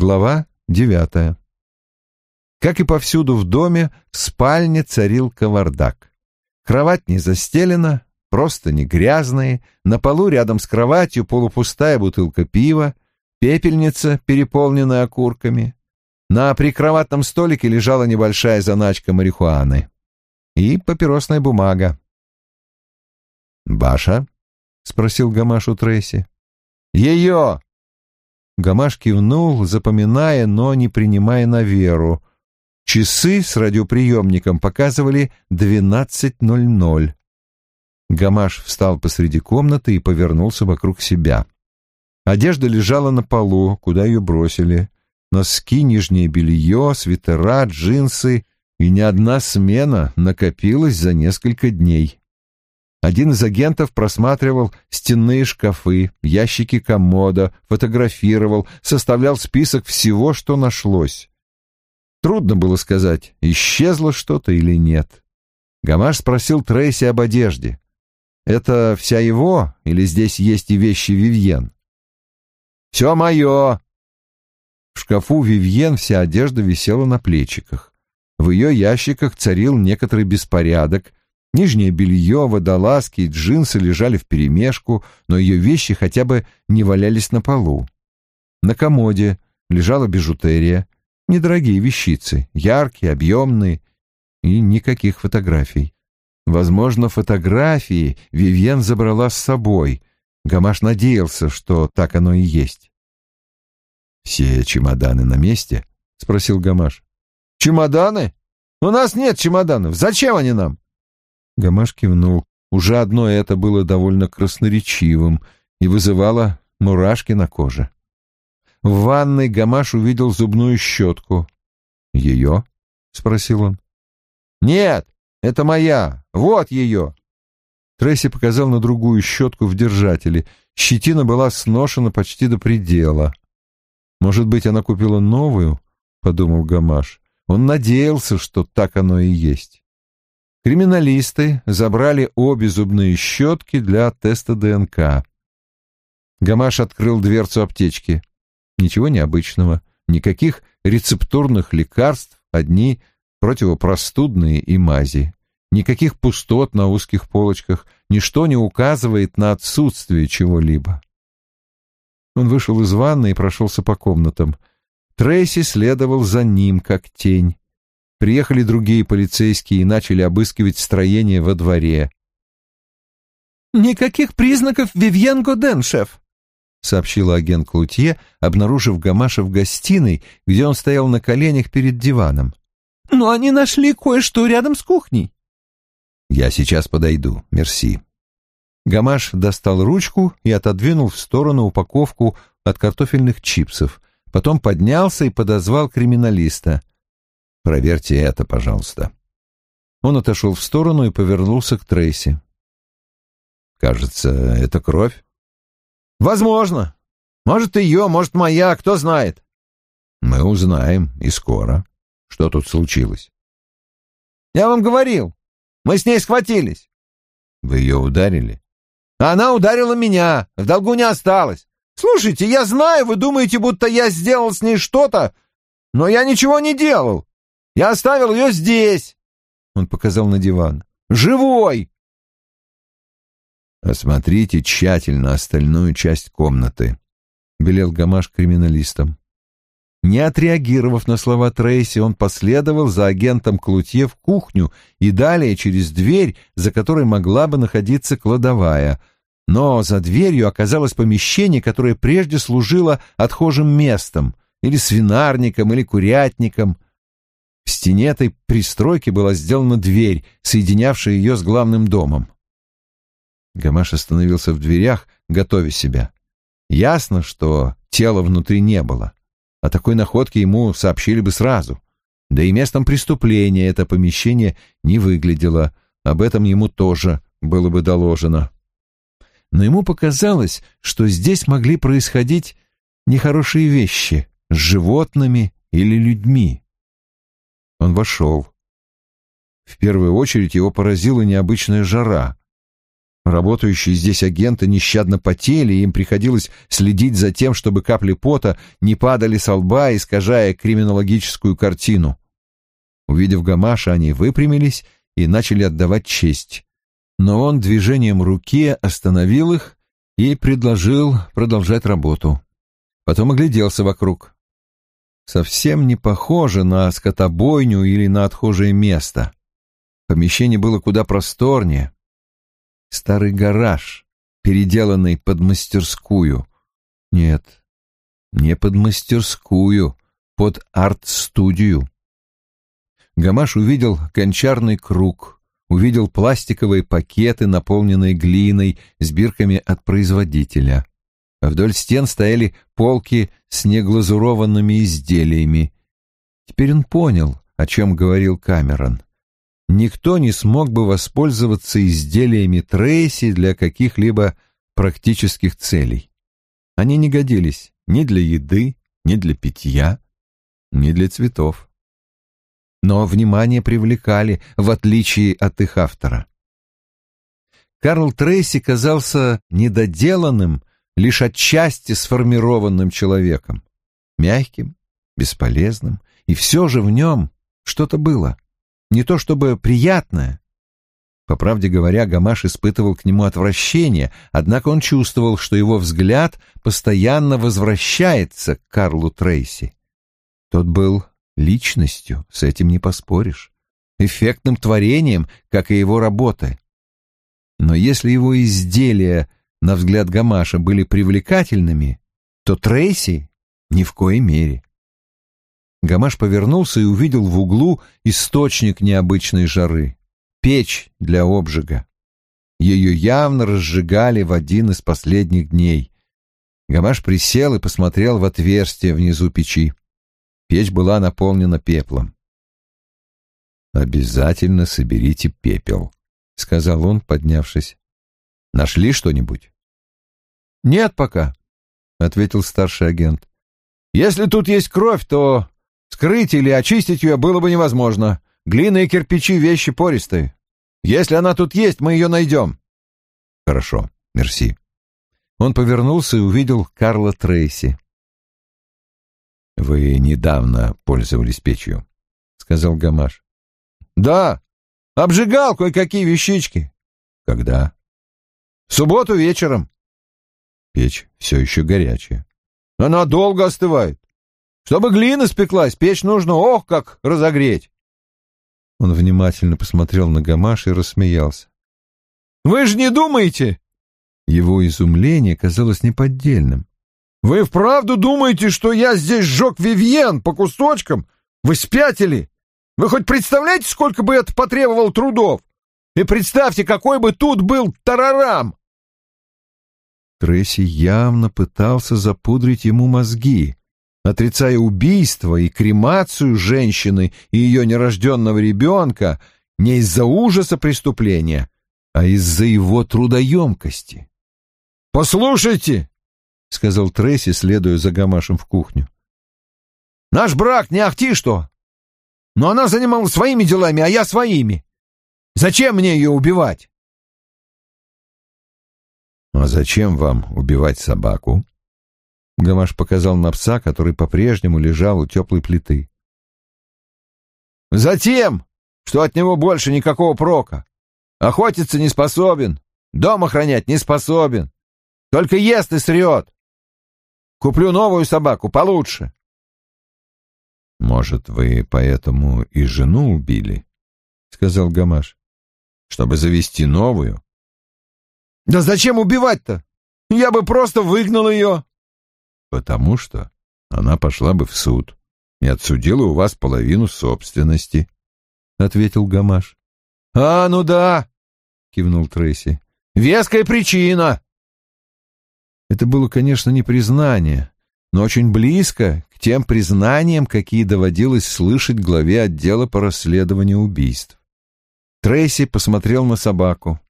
Глава девятая. Как и повсюду в доме, в спальне царил кавардак. Кровать не застелена, просто не грязные, на полу рядом с кроватью полупустая бутылка пива, пепельница, переполненная окурками. На прикроватном столике лежала небольшая заначка марихуаны и папиросная бумага. «Баша?» — спросил Гамаш у Трейси. «Ее!» Гамаш кивнул, запоминая, но не принимая на веру. Часы с радиоприемником показывали двенадцать ноль ноль. Гамаш встал посреди комнаты и повернулся вокруг себя. Одежда лежала на полу, куда ее бросили. Носки, нижнее белье, свитера, джинсы и ни одна смена накопилась за несколько дней. Один из агентов просматривал стенные шкафы, ящики комода, фотографировал, составлял список всего, что нашлось. Трудно было сказать, исчезло что-то или нет. Гамаш спросил Трейси об одежде. «Это вся его, или здесь есть и вещи Вивьен?» «Все мое!» В шкафу Вивьен вся одежда висела на плечиках. В ее ящиках царил некоторый беспорядок, Нижнее белье, водолазки и джинсы лежали вперемешку, но ее вещи хотя бы не валялись на полу. На комоде лежала бижутерия, недорогие вещицы, яркие, объемные и никаких фотографий. Возможно, фотографии Вивьен забрала с собой. Гамаш надеялся, что так оно и есть. «Все чемоданы на месте?» — спросил Гамаш. «Чемоданы? У нас нет чемоданов. Зачем они нам?» Гамаш кивнул. Уже одно это было довольно красноречивым и вызывало мурашки на коже. В ванной Гамаш увидел зубную щетку. «Ее?» — спросил он. «Нет, это моя. Вот ее!» Тресси показал на другую щетку в держателе. Щетина была сношена почти до предела. «Может быть, она купила новую?» — подумал Гамаш. Он надеялся, что так оно и есть. Криминалисты забрали обе зубные щетки для теста ДНК. Гамаш открыл дверцу аптечки. Ничего необычного, никаких рецептурных лекарств, одни противопростудные и мази. Никаких пустот на узких полочках, ничто не указывает на отсутствие чего-либо. Он вышел из ванны и прошелся по комнатам. Трейси следовал за ним, как тень. Приехали другие полицейские и начали обыскивать строение во дворе. «Никаких признаков Вивьен Годен, шеф», — сообщила агент Клутье, обнаружив Гамаша в гостиной, где он стоял на коленях перед диваном. «Но они нашли кое-что рядом с кухней». «Я сейчас подойду, мерси». Гамаш достал ручку и отодвинул в сторону упаковку от картофельных чипсов, потом поднялся и подозвал криминалиста. Проверьте это, пожалуйста. Он отошел в сторону и повернулся к Трейси. Кажется, это кровь. Возможно. Может, ее, может, моя, кто знает. Мы узнаем, и скоро. Что тут случилось? Я вам говорил. Мы с ней схватились. Вы ее ударили? Она ударила меня. В долгу не осталось. Слушайте, я знаю, вы думаете, будто я сделал с ней что-то, но я ничего не делал. Я оставил ее здесь!» Он показал на диван. «Живой!» «Осмотрите тщательно остальную часть комнаты», — велел Гамаш криминалистам. Не отреагировав на слова Трейси, он последовал за агентом Клутье в кухню и далее через дверь, за которой могла бы находиться кладовая. Но за дверью оказалось помещение, которое прежде служило отхожим местом, или свинарником, или курятником — в стене этой пристройки была сделана дверь, соединявшая ее с главным домом. Гамаш остановился в дверях, готовя себя. Ясно, что тела внутри не было. О такой находке ему сообщили бы сразу. Да и местом преступления это помещение не выглядело. Об этом ему тоже было бы доложено. Но ему показалось, что здесь могли происходить нехорошие вещи с животными или людьми. Он вошел. В первую очередь его поразила необычная жара. Работающие здесь агенты нещадно потели, и им приходилось следить за тем, чтобы капли пота не падали со лба, искажая криминологическую картину. Увидев Гамаша, они выпрямились и начали отдавать честь. Но он движением руки остановил их и предложил продолжать работу. Потом огляделся вокруг. Совсем не похоже на скотобойню или на отхожее место. Помещение было куда просторнее. Старый гараж, переделанный под мастерскую. Нет, не под мастерскую, под арт-студию. Гамаш увидел гончарный круг, увидел пластиковые пакеты, наполненные глиной, с бирками от производителя. А вдоль стен стояли полки с неглазурованными изделиями. Теперь он понял, о чем говорил Камерон никто не смог бы воспользоваться изделиями Трейси для каких-либо практических целей. Они не годились ни для еды, ни для питья, ни для цветов. Но внимание привлекали, в отличие от их автора. Карл Трейси казался недоделанным, лишь отчасти сформированным человеком, мягким, бесполезным, и все же в нем что-то было — не то чтобы приятное. По правде говоря, Гамаш испытывал к нему отвращение, однако он чувствовал, что его взгляд постоянно возвращается к Карлу Трейси. Тот был личностью, с этим не поспоришь, эффектным творением, как и его работы. Но если его изделия, на взгляд Гамаша, были привлекательными, то Трейси ни в коей мере. Гамаш повернулся и увидел в углу источник необычной жары — печь для обжига. Ее явно разжигали в один из последних дней. Гамаш присел и посмотрел в отверстие внизу печи. Печь была наполнена пеплом. «Обязательно соберите пепел», — сказал он, поднявшись. «Нашли что-нибудь?» «Нет пока», — ответил старший агент. «Если тут есть кровь, то Скрыть или очистить ее было бы невозможно. Глина и кирпичи — вещи пористые. Если она тут есть, мы ее найдем. Хорошо, мерси. Он повернулся и увидел Карла Трейси. «Вы недавно пользовались печью», — сказал Гамаш. «Да, обжигал кое-какие вещички». «Когда?» «В субботу вечером». «Печь все еще горячая». «Она долго остывает. Чтобы глина спеклась, печь нужно, ох, как разогреть. Он внимательно посмотрел на Гамаш и рассмеялся. «Вы же не думаете?» Его изумление казалось неподдельным. «Вы вправду думаете, что я здесь сжег Вивьен по кусочкам? Вы спятили? Вы хоть представляете, сколько бы это потребовало трудов? И представьте, какой бы тут был тарарам!» Тресси явно пытался запудрить ему мозги отрицая убийство и кремацию женщины и ее нерожденного ребенка не из-за ужаса преступления, а из-за его трудоемкости. «Послушайте!» — сказал Тресси, следуя за Гамашем в кухню. «Наш брак не ахти что! Но она занималась своими делами, а я своими. Зачем мне ее убивать?» «А зачем вам убивать собаку?» Гамаш показал на пса, который по-прежнему лежал у теплой плиты. «Затем, что от него больше никакого прока. Охотиться не способен, дом охранять не способен. Только ест и срет. Куплю новую собаку получше». «Может, вы поэтому и жену убили?» — сказал Гамаш. «Чтобы завести новую?» «Да зачем убивать-то? Я бы просто выгнал ее». Потому что она пошла бы в суд и отсудила у вас половину собственности, — ответил Гамаш. — А, ну да, — кивнул Трейси. — Веская причина. Это было, конечно, не признание, но очень близко к тем признаниям, какие доводилось слышать главе отдела по расследованию убийств. Трейси посмотрел на собаку.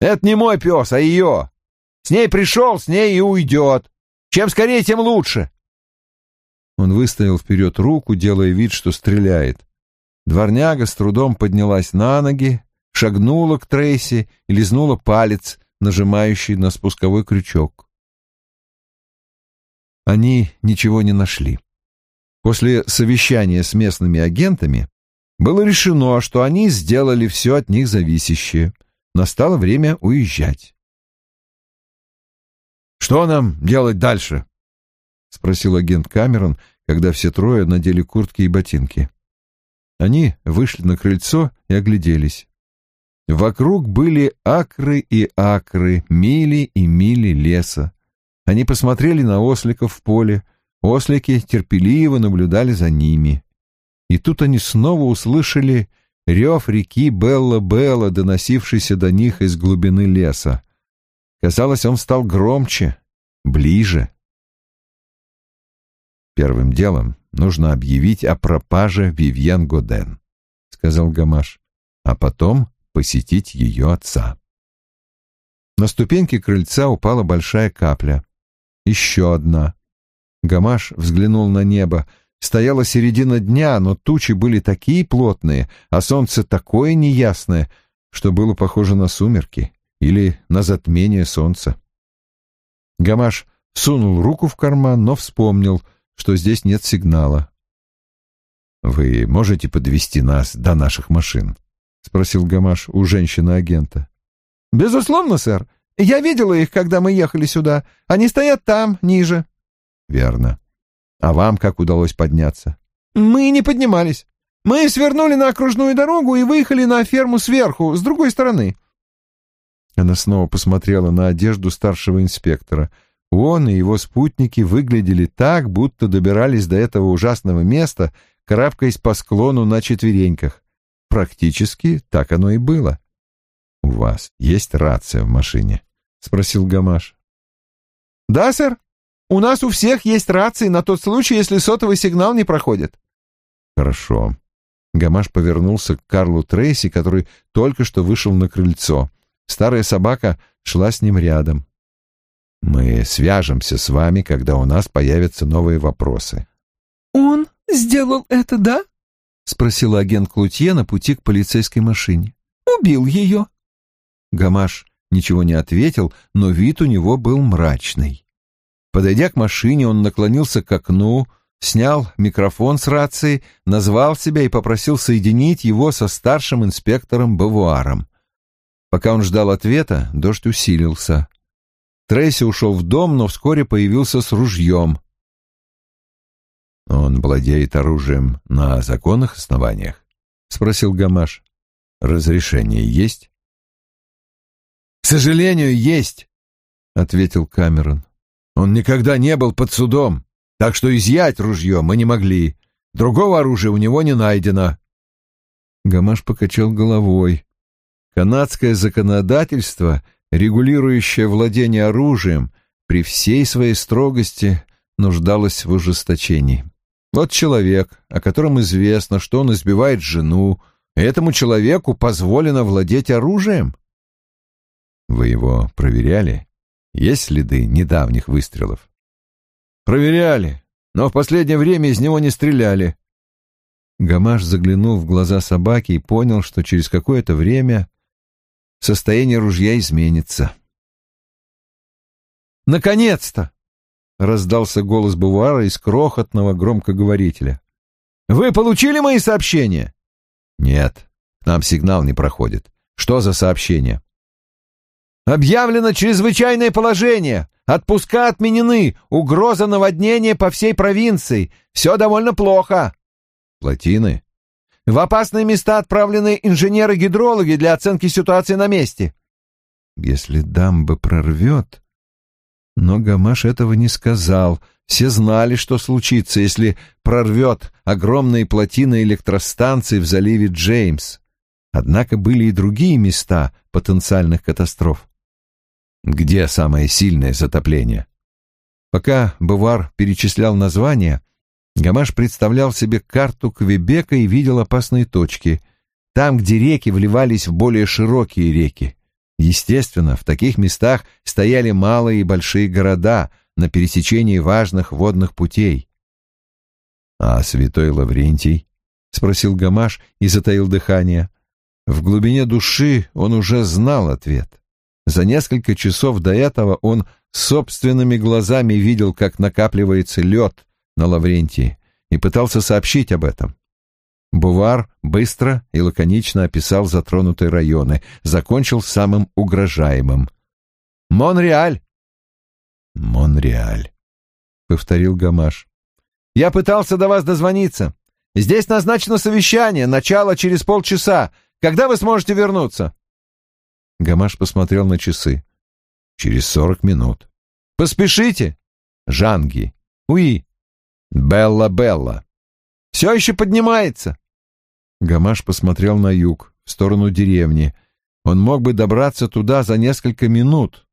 «Это не мой пес, а ее. С ней пришел, с ней и уйдет. Чем скорее, тем лучше. Он выставил вперед руку, делая вид, что стреляет. Дворняга с трудом поднялась на ноги, шагнула к Трейси и лизнула палец, нажимающий на спусковой крючок. Они ничего не нашли. После совещания с местными агентами было решено, что они сделали все от них зависящее. Настало время уезжать. «Что нам делать дальше?» — спросил агент Камерон, когда все трое надели куртки и ботинки. Они вышли на крыльцо и огляделись. Вокруг были акры и акры, мили и мили леса. Они посмотрели на осликов в поле, ослики терпеливо наблюдали за ними. И тут они снова услышали рев реки Белла-Белла, доносившийся до них из глубины леса. Казалось, он стал громче, ближе. Первым делом нужно объявить о пропаже Вивьен Годен, — сказал Гамаш, — а потом посетить ее отца. На ступеньки крыльца упала большая капля. Еще одна. Гамаш взглянул на небо. Стояла середина дня, но тучи были такие плотные, а солнце такое неясное, что было похоже на сумерки или на затмение солнца. Гамаш сунул руку в карман, но вспомнил, что здесь нет сигнала. «Вы можете подвести нас до наших машин?» — спросил Гамаш у женщины-агента. «Безусловно, сэр. Я видела их, когда мы ехали сюда. Они стоят там, ниже». «Верно. А вам как удалось подняться?» «Мы не поднимались. Мы свернули на окружную дорогу и выехали на ферму сверху, с другой стороны». Она снова посмотрела на одежду старшего инспектора. Он и его спутники выглядели так, будто добирались до этого ужасного места, карабкаясь по склону на четвереньках. Практически так оно и было. — У вас есть рация в машине? — спросил Гамаш. — Да, сэр. У нас у всех есть рации на тот случай, если сотовый сигнал не проходит. — Хорошо. Гамаш повернулся к Карлу Трейси, который только что вышел на крыльцо. Старая собака шла с ним рядом. «Мы свяжемся с вами, когда у нас появятся новые вопросы». «Он сделал это, да?» — спросила агент Клутье на пути к полицейской машине. «Убил ее». Гамаш ничего не ответил, но вид у него был мрачный. Подойдя к машине, он наклонился к окну, снял микрофон с рации, назвал себя и попросил соединить его со старшим инспектором Бавуаром. Пока он ждал ответа, дождь усилился. Трейси ушел в дом, но вскоре появился с ружьем. «Он владеет оружием на законных основаниях?» — спросил Гамаш. «Разрешение есть?» «К сожалению, есть», — ответил Камерон. «Он никогда не был под судом, так что изъять ружье мы не могли. Другого оружия у него не найдено». Гамаш покачал головой. Канадское законодательство, регулирующее владение оружием, при всей своей строгости нуждалось в ужесточении. Вот человек, о котором известно, что он избивает жену, этому человеку позволено владеть оружием? Вы его проверяли? Есть следы недавних выстрелов? Проверяли, но в последнее время из него не стреляли. Гамаш заглянул в глаза собаки и понял, что через какое-то время состояние ружья изменится. «Наконец-то!» раздался голос Бувара из крохотного громкоговорителя. «Вы получили мои сообщения?» «Нет, нам сигнал не проходит. Что за сообщение?» «Объявлено чрезвычайное положение. Отпуска отменены. Угроза наводнения по всей провинции. Все довольно плохо». «Плотины?» «В опасные места отправлены инженеры-гидрологи для оценки ситуации на месте». «Если дамба прорвет...» Но Гамаш этого не сказал. Все знали, что случится, если прорвет огромные плотины электростанций в заливе Джеймс. Однако были и другие места потенциальных катастроф. Где самое сильное затопление? Пока Бувар перечислял названия, Гамаш представлял себе карту Квебека и видел опасные точки. Там, где реки вливались в более широкие реки. Естественно, в таких местах стояли малые и большие города на пересечении важных водных путей. — А святой Лаврентий? — спросил Гамаш и затаил дыхание. В глубине души он уже знал ответ. За несколько часов до этого он собственными глазами видел, как накапливается лед на Лаврентии, и пытался сообщить об этом. Бувар быстро и лаконично описал затронутые районы, закончил самым угрожаемым. «Монреаль!» «Монреаль», — повторил Гамаш. «Я пытался до вас дозвониться. Здесь назначено совещание, начало через полчаса. Когда вы сможете вернуться?» Гамаш посмотрел на часы. «Через сорок минут». «Поспешите!» «Жанги». «Уи». «Белла-Белла». «Все еще поднимается». Гамаш посмотрел на юг, в сторону деревни. Он мог бы добраться туда за несколько минут.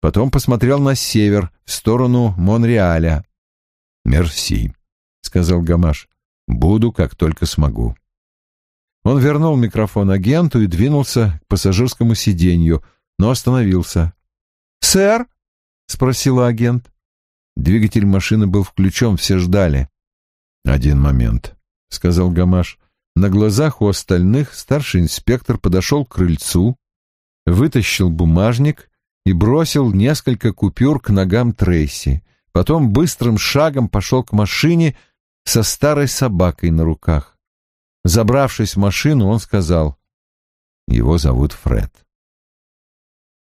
Потом посмотрел на север, в сторону Монреаля. «Мерси», — сказал Гамаш. «Буду, как только смогу». Он вернул микрофон агенту и двинулся к пассажирскому сиденью, но остановился. «Сэр?» — спросила агент. Двигатель машины был включен, все ждали. «Один момент», — сказал Гамаш. На глазах у остальных старший инспектор подошел к крыльцу, вытащил бумажник и бросил несколько купюр к ногам Трейси. Потом быстрым шагом пошел к машине со старой собакой на руках. Забравшись в машину, он сказал, «Его зовут Фред».